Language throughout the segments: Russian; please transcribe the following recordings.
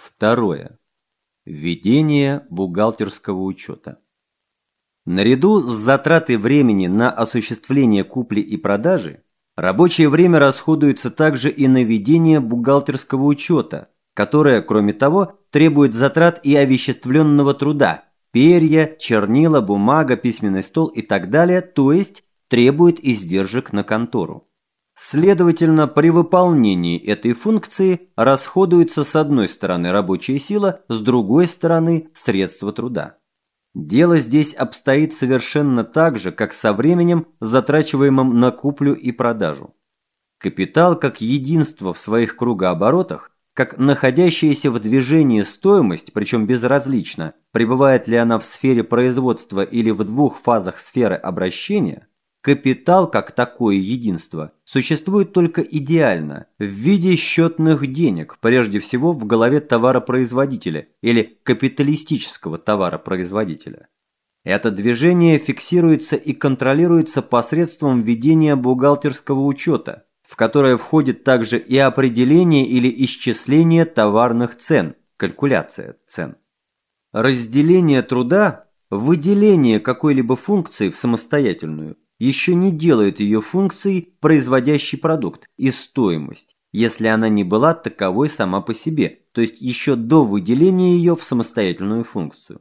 Второе. Введение бухгалтерского учета. Наряду с затратой времени на осуществление купли и продажи, рабочее время расходуется также и на ведение бухгалтерского учета, которое, кроме того, требует затрат и овеществленного труда – перья, чернила, бумага, письменный стол и так далее, то есть требует издержек на контору. Следовательно, при выполнении этой функции расходуется с одной стороны рабочая сила, с другой стороны средства труда. Дело здесь обстоит совершенно так же, как со временем, затрачиваемым на куплю и продажу. Капитал как единство в своих кругооборотах, как находящаяся в движении стоимость, причем безразлично, пребывает ли она в сфере производства или в двух фазах сферы обращения, Капитал, как такое единство, существует только идеально, в виде счетных денег, прежде всего в голове товаропроизводителя или капиталистического товаропроизводителя. Это движение фиксируется и контролируется посредством ведения бухгалтерского учета, в которое входит также и определение или исчисление товарных цен, калькуляция цен. Разделение труда, выделение какой-либо функции в самостоятельную – еще не делает ее функцией производящий продукт и стоимость, если она не была таковой сама по себе, то есть еще до выделения ее в самостоятельную функцию.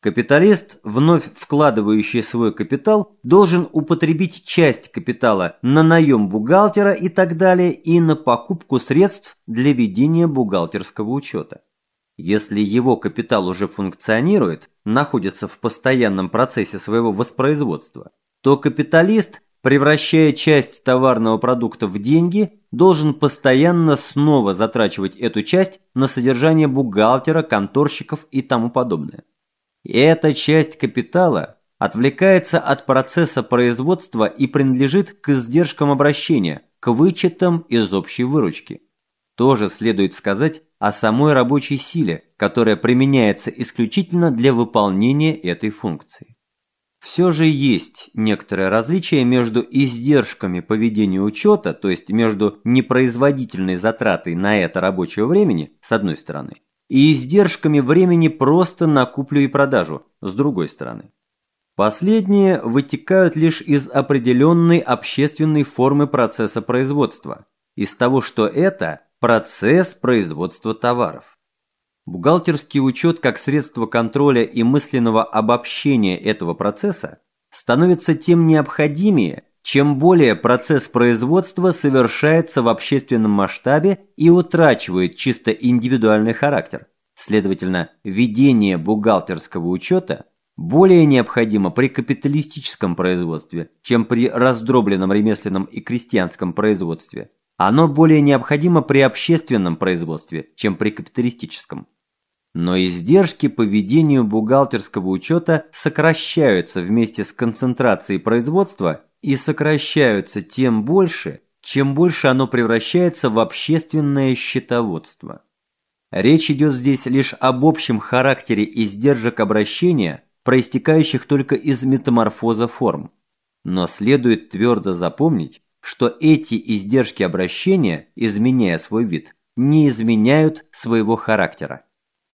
Капиталист, вновь вкладывающий свой капитал, должен употребить часть капитала на наем бухгалтера и так далее и на покупку средств для ведения бухгалтерского учета. Если его капитал уже функционирует, находится в постоянном процессе своего воспроизводства, то капиталист, превращая часть товарного продукта в деньги, должен постоянно снова затрачивать эту часть на содержание бухгалтера, конторщиков и тому подобное. И эта часть капитала отвлекается от процесса производства и принадлежит к издержкам обращения, к вычетам из общей выручки. Тоже следует сказать о самой рабочей силе, которая применяется исключительно для выполнения этой функции. Все же есть некоторое различие между издержками по ведению учета, то есть между непроизводительной затратой на это рабочего времени, с одной стороны, и издержками времени просто на куплю и продажу, с другой стороны. Последние вытекают лишь из определенной общественной формы процесса производства, из того, что это процесс производства товаров. Бухгалтерский учет как средство контроля и мысленного обобщения этого процесса становится тем необходимее, чем более процесс производства совершается в общественном масштабе и утрачивает чисто индивидуальный характер. Следовательно, ведение бухгалтерского учета более необходимо при капиталистическом производстве, чем при раздробленном ремесленном и крестьянском производстве. Оно более необходимо при общественном производстве, чем при капиталистическом. Но издержки по ведению бухгалтерского учета сокращаются вместе с концентрацией производства и сокращаются тем больше, чем больше оно превращается в общественное счетоводство. Речь идет здесь лишь об общем характере издержек обращения, проистекающих только из метаморфоза форм. Но следует твердо запомнить, что эти издержки обращения, изменяя свой вид, не изменяют своего характера.